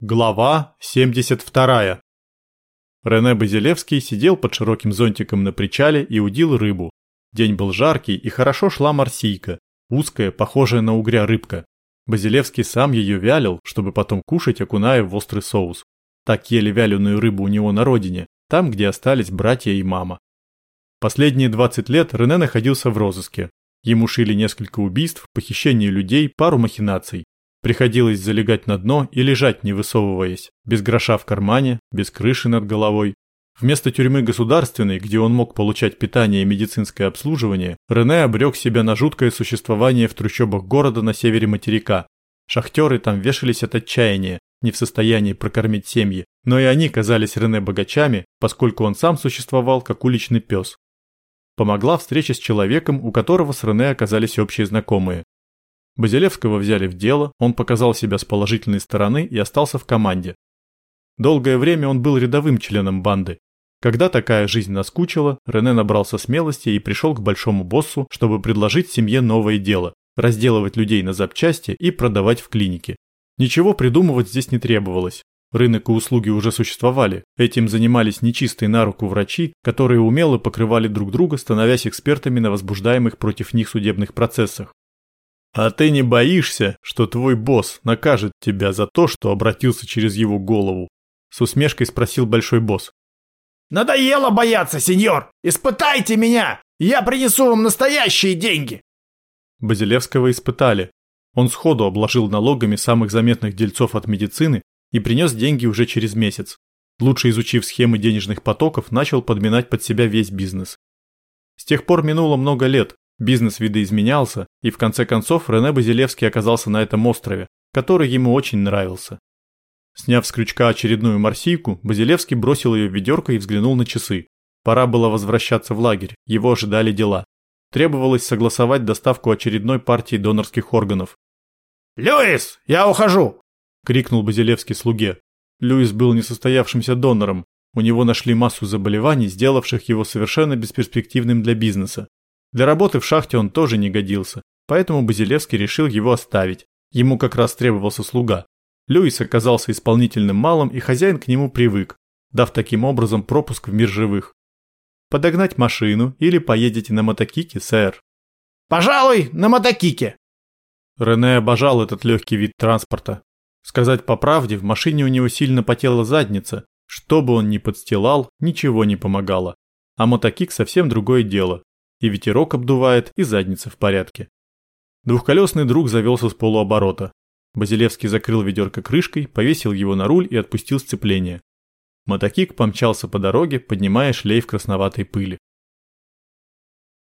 Глава 72. Рене Базилевский сидел под широким зонтиком на причале и удил рыбу. День был жаркий и хорошо шла морсийка, узкая, похожая на угря рыбка. Базилевский сам ее вялил, чтобы потом кушать, окуная в острый соус. Так ели вяленую рыбу у него на родине, там, где остались братья и мама. Последние 20 лет Рене находился в розыске. Ему шили несколько убийств, похищение людей, пару махинаций. Приходилось залегать на дно и лежать, не высовываясь, без гроша в кармане, без крыши над головой. Вместо тюрьмы государственной, где он мог получать питание и медицинское обслуживание, Рене обрек себя на жуткое существование в трущобах города на севере материка. Шахтеры там вешались от отчаяния, не в состоянии прокормить семьи, но и они казались Рене богачами, поскольку он сам существовал как уличный пес. Помогла встреча с человеком, у которого с Рене оказались общие знакомые. Базилевского взяли в дело, он показал себя с положительной стороны и остался в команде. Долгое время он был рядовым членом банды. Когда такая жизнь наскучила, Рене набрался смелости и пришел к большому боссу, чтобы предложить семье новое дело – разделывать людей на запчасти и продавать в клинике. Ничего придумывать здесь не требовалось. Рынок и услуги уже существовали. Этим занимались нечистые на руку врачи, которые умело покрывали друг друга, становясь экспертами на возбуждаемых против них судебных процессах. А ты не боишься, что твой босс накажет тебя за то, что обратился через его голову? С усмешкой спросил большой босс. Надоело бояться, сеньор! Испытайте меня! Я принесу вам настоящие деньги! Базилевского испытали. Он сходу обложил налогами самых заметных дельцов от медицины и принес деньги уже через месяц. Лучше изучив схемы денежных потоков, начал подминать под себя весь бизнес. С тех пор минуло много лет, Бизнес видоизменялся, и в конце концов Рене Базилевский оказался на этом острове, который ему очень нравился. Сняв с крючка очередную морсийку, Базилевский бросил ее в ведерко и взглянул на часы. Пора было возвращаться в лагерь, его ожидали дела. Требовалось согласовать доставку очередной партии донорских органов. «Люис, я ухожу!» – крикнул Базилевский слуге. Люис был несостоявшимся донором. У него нашли массу заболеваний, сделавших его совершенно бесперспективным для бизнеса. Для работы в шахте он тоже не годился, поэтому Базилевский решил его оставить. Ему как раз требовался слуга. Льюис оказался исполнительным малым, и хозяин к нему привык, дав таким образом пропуск в мир живых. Подогнать машину или поедете на мотокике, сэр? Пожалуй, на мотокике. Рене обожал этот легкий вид транспорта. Сказать по правде, в машине у него сильно потела задница. Что бы он ни подстилал, ничего не помогало. А мотокик совсем другое дело. И ветерок обдувает, и задница в порядке. Двухколесный друг завелся с полуоборота. Базилевский закрыл ведерко крышкой, повесил его на руль и отпустил сцепление. Мотокик помчался по дороге, поднимая шлейф красноватой пыли.